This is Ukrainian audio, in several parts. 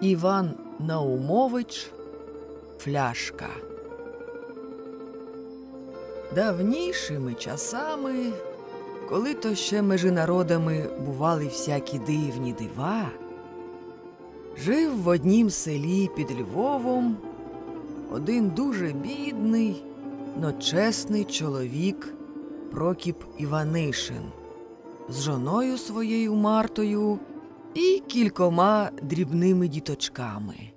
Іван Наумович Фляшка. Давнішими часами, коли то ще межи народами бували всякі дивні дива, жив в однім селі під Львовом один дуже бідний, но чесний чоловік Прокіп Іванишин з жоною своєю Мартою і кількома дрібними діточками.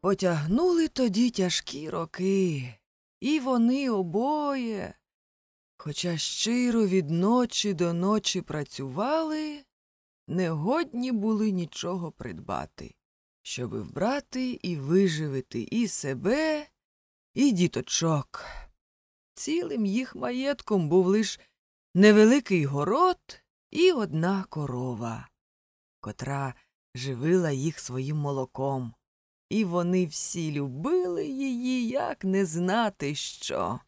Потягнули тоді тяжкі роки, і вони обоє, хоча щиро від ночі до ночі працювали, не годні були нічого придбати, щоби вбрати і виживити і себе, і діточок. Цілим їх маєтком був лиш невеликий город і одна корова, котра живила їх своїм молоком, і вони всі любили її, як не знати що.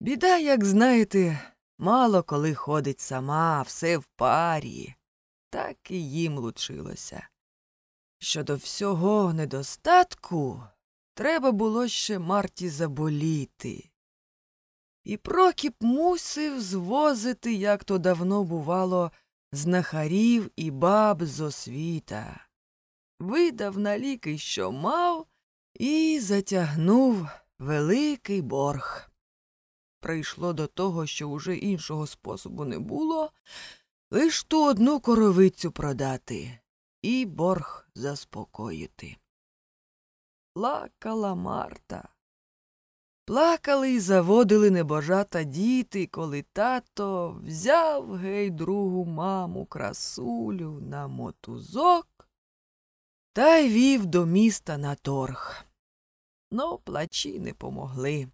Біда, як знаєте, мало коли ходить сама, все в парі, так і їм лучилося. Щодо всього недостатку, треба було ще Марті заболіти. І Прокіп мусив звозити, як то давно бувало, знахарів і баб з освіта. Видав на ліки, що мав, і затягнув великий борг. Прийшло до того, що уже іншого способу не було, лиш ту одну коровицю продати і борг заспокоїти. Плакала Марта. Плакали й заводили небожата діти, коли тато взяв гей другу маму красулю на мотузок та й вів до міста на торг. Но плачі не помогли.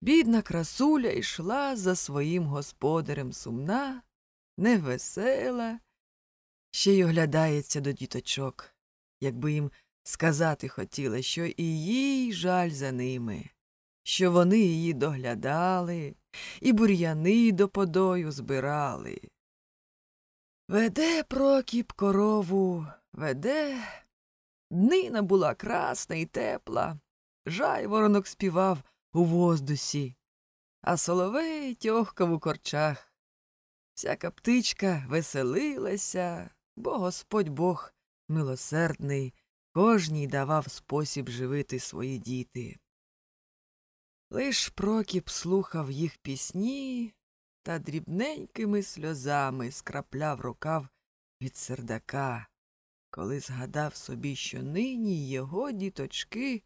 Бідна красуля йшла за своїм господарем сумна, невесела, ще й оглядається до діточок, якби їм сказати хотіла, що і їй жаль за ними що вони її доглядали і бур'яни до подою збирали. Веде Прокіп корову, веде. Днина була красна і тепла, жайворонок співав у воздусі, а соловей тьохкав у корчах. Всяка птичка веселилася, бо Господь Бог милосердний, кожній давав спосіб живити свої діти. Лиш Прокіп слухав їх пісні та дрібненькими сльозами скрапляв рукав від сердака, коли згадав собі, що нині його діточки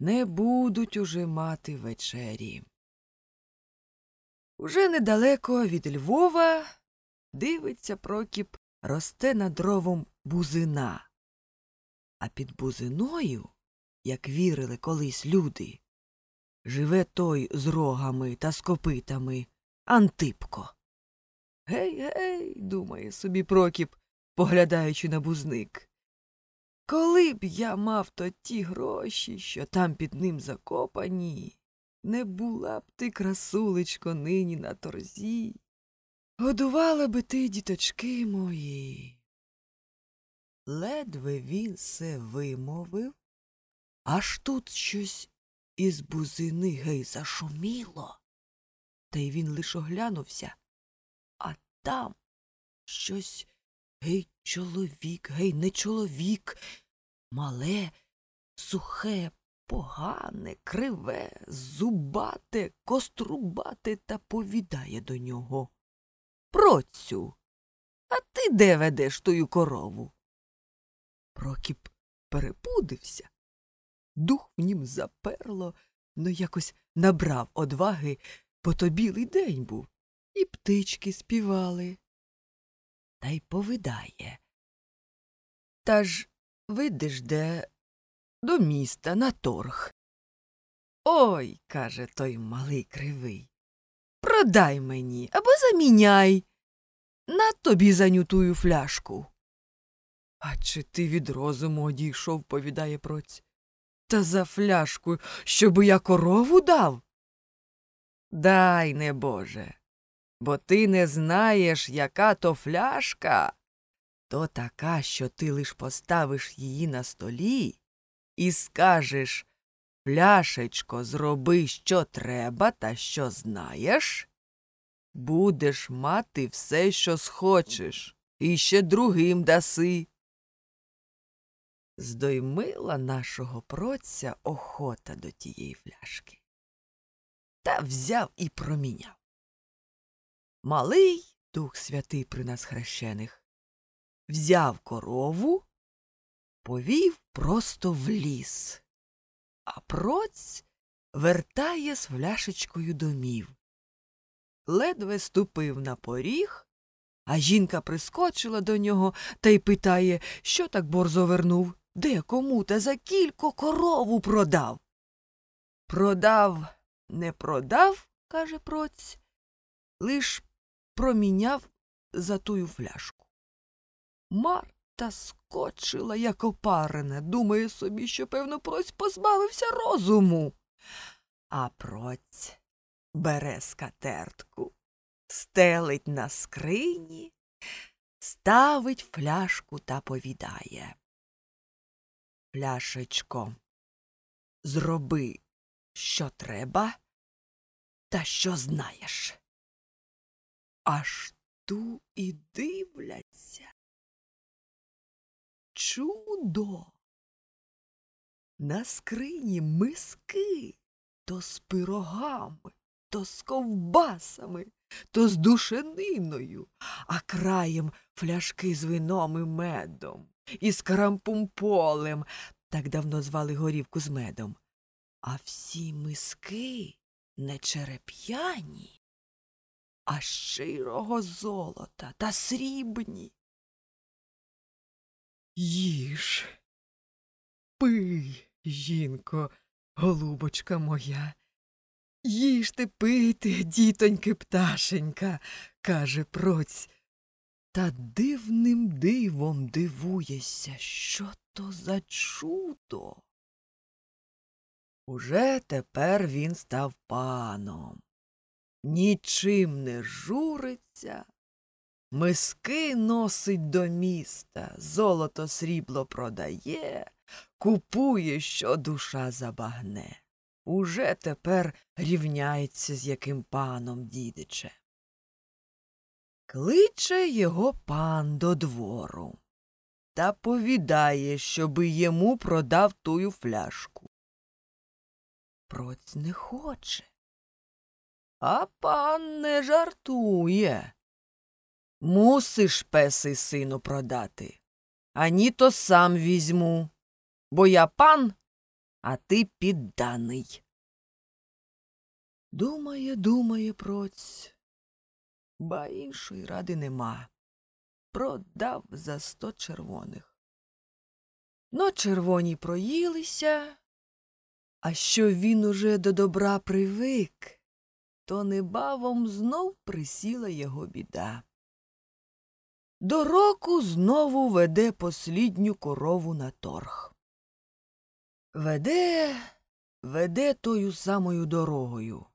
не будуть уже мати вечері. Уже недалеко від Львова дивиться Прокіп, росте над ровом бузина, а під бузиною, як вірили колись люди, живе той з рогами та з копитами Антипко. Гей, гей, думає собі Прокіп, поглядаючи на бузник. Коли б я мав то ті гроші, що там під ним закопані, не була б ти, красулечко, нині на торзі. Годувала би ти, діточки мої. Ледве він се вимовив, аж тут щось із бузини гей зашуміло. Та й він лиш оглянувся, а там щось гей чоловік, гей не чоловік, мале, сухе, погане, криве, зубате, кострубате та повідає до нього. Процю, а ти де ведеш тую корову? Прокіп перепудився дух в нім заперло, но якось набрав одваги, бо то білий день був, і птички співали. Та й повидає. Та ж видиш де до міста на торг. Ой, каже той малий кривий. Продай мені або заміняй. На тобі занютую фляшку. А чи ти від розуму одійшов, повідає проць. Та за фляшку, щоб я корову дав? Дай, небоже, бо ти не знаєш, яка то фляшка. то така, що ти лиш поставиш її на столі і скажеш Пляшечко, зроби, що треба та що знаєш, будеш мати все, що схочеш, і ще другим даси. Здоймила нашого проця охота до тієї фляшки. Та взяв і проміняв. Малий Дух Святий при нас хрещених взяв корову, повів просто в ліс, а проць вертає з фляшечкою домів. Ледве ступив на поріг, а жінка прискочила до нього та й питає, що так борзо вернув, де кому та за кілько корову продав. Продав, не продав, каже проць, лиш проміняв за тую фляжку. Марта скочила, як опарена, думає собі, що, певно, проць позбавився розуму. А проць бере скатертку, стелить на скрині, ставить фляжку та повідає. Пляшечко, зроби, що треба, та що знаєш. Аж ту і дивляться. Чудо! На скрині миски то з пирогами, то з ковбасами, то з душениною, а краєм фляшки з вином і медом, і з карампумполем, так давно звали горівку з медом. А всі миски не череп'яні, а щирого золота та срібні. Їж, пий, жінко, голубочка моя. Їжте пийте, дітоньки пташенька, каже проць. Та дивним дивом дивуєшся, що то за чудо. Уже тепер він став паном, нічим не журиться, миски носить до міста, золото срібло продає, купує, що душа забагне. Уже тепер рівняється з яким паном дідиче. Кличе його пан до двору та повідає, щоби йому продав тую фляжку. Проць не хоче. А пан не жартує. Мусиш, песи, сину, продати, ані то сам візьму, бо я пан, а ти підданий. Думає, думає, проць, ба іншої ради нема. Продав за сто червоних. Но червоні проїлися, а що він уже до добра привик, то небавом знов присіла його біда. До року знову веде послідню корову на торг. Веде, веде тою самою дорогою.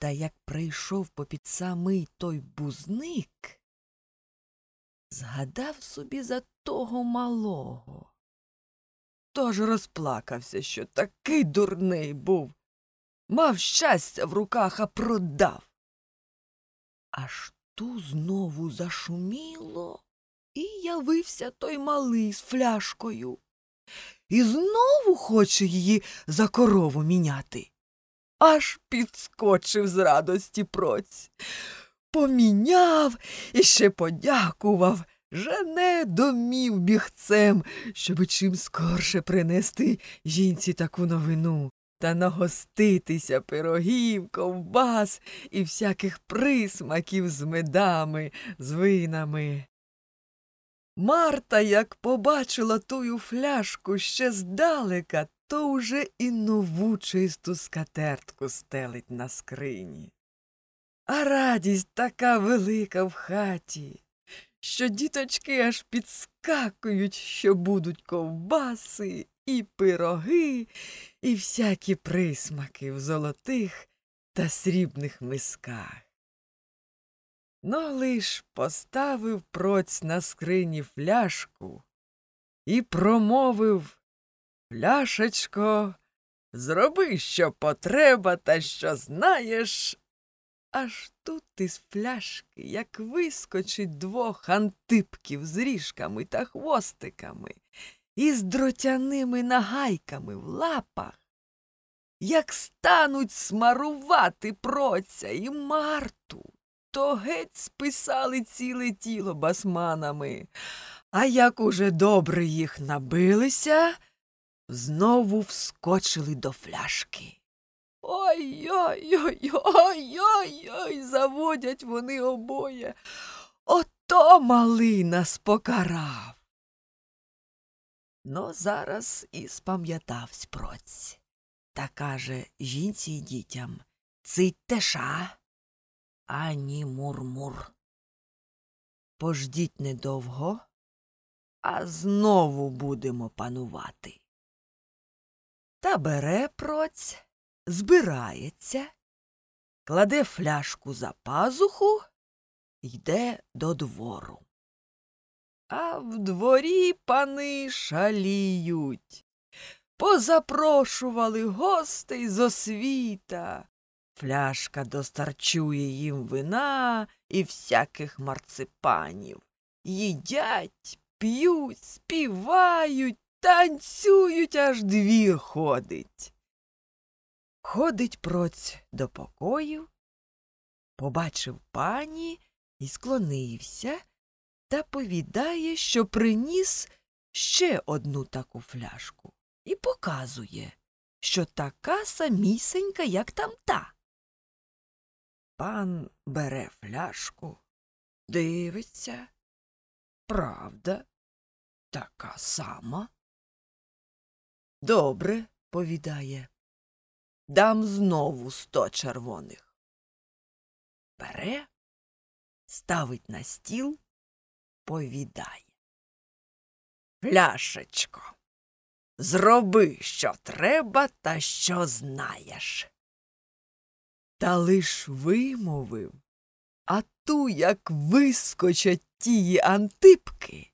Та як прийшов попід самий той бузник, згадав собі за того малого. Тож розплакався, що такий дурний був. Мав щастя в руках, а продав. Аж ту знову зашуміло, і явився той малий з фляшкою. І знову хоче її за корову міняти. Аж підскочив з радості проць. Поміняв і ще подякував, жене домів бігцем, щоби чим скорше принести жінці таку новину та нагоститися пирогів, ковбас і всяких присмаків з медами, з винами. Марта, як побачила тую фляжку ще здалека, то уже і нову чисту скатертку стелить на скрині. А радість така велика в хаті, що діточки аж підскакують, що будуть ковбаси і пироги, і всякі присмаки в золотих та срібних мисках. Но лиш поставив проць на скрині фляжку і промовив Фляшечко, зроби, що потреба, та що знаєш. Аж тут із фляшки, як вискочить двох антипків з ріжками та хвостиками, і з дротяними нагайками в лапах, як стануть смарувати проця і марту, то геть списали ціле тіло басманами, а як уже добре їх набилися, знову вскочили до фляшки. Ой-ой-ой-ой-ой-ой, заводять вони обоє. Ото малий нас покарав. Но зараз і спам'ятавсь проць. Та каже жінці й дітям Цитьте ша, ані мур-мур. Пождіть недовго, а знову будемо панувати. Та бере проць, збирається, кладе фляжку за пазуху, йде до двору. А в дворі пани шаліють. Позапрошували гостей з освіта. Фляшка достарчує їм вина і всяких марципанів. Їдять, п'ють, співають, танцюють, аж двір ходить. Ходить проць до покою, побачив пані і склонився та повідає, що приніс ще одну таку фляжку і показує, що така самісенька, як там та. Пан бере фляжку, дивиться. Правда, така сама. Добре, повідає. Дам знову сто червоних. Бере, ставить на стіл, повідає. Фляшечко, зроби, що треба та що знаєш. Та лиш вимовив, а ту, як вискочать тії антипки,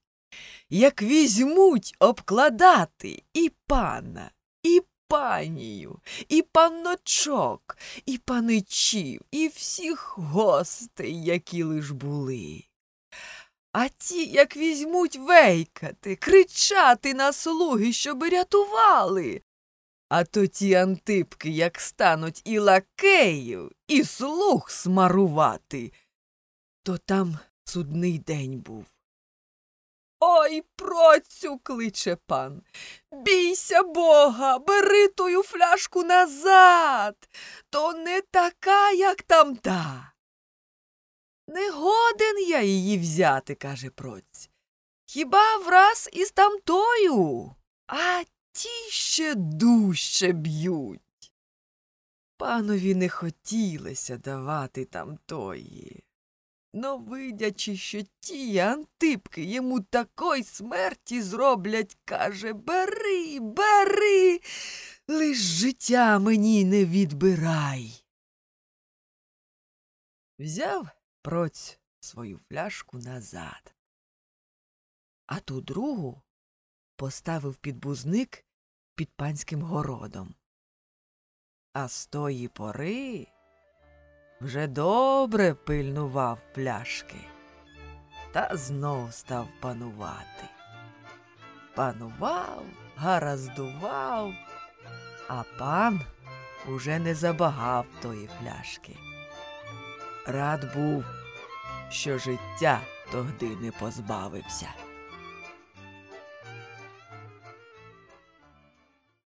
як візьмуть обкладати і пана, і панію, і панночок, і паничів, і всіх гостей, які лиш були. А ті, як візьмуть вейкати, кричати на слуги, щоб рятували. А то ті антипки, як стануть і лакеїв, і слуг смарувати, то там судний день був. Ой, процю, кличе пан. Бійся бога, бери тую фляжку назад. То не така, як там та. Не годен я її взяти, каже проць. Хіба враз із тамтою, а ті ще дужче б'ють. Панові не хотілося давати тамтої. Но, видячи, що ті антипки йому такої смерті зроблять, каже Бери, бери, лиш життя мені не відбирай. Взяв проць свою фляжку назад, а ту другу поставив під бузник під панським городом. А з тої пори вже добре пильнував пляшки та знов став панувати. Панував, гараздував, а пан уже не забагав тої фляшки. Рад був, що життя тогди не позбавився.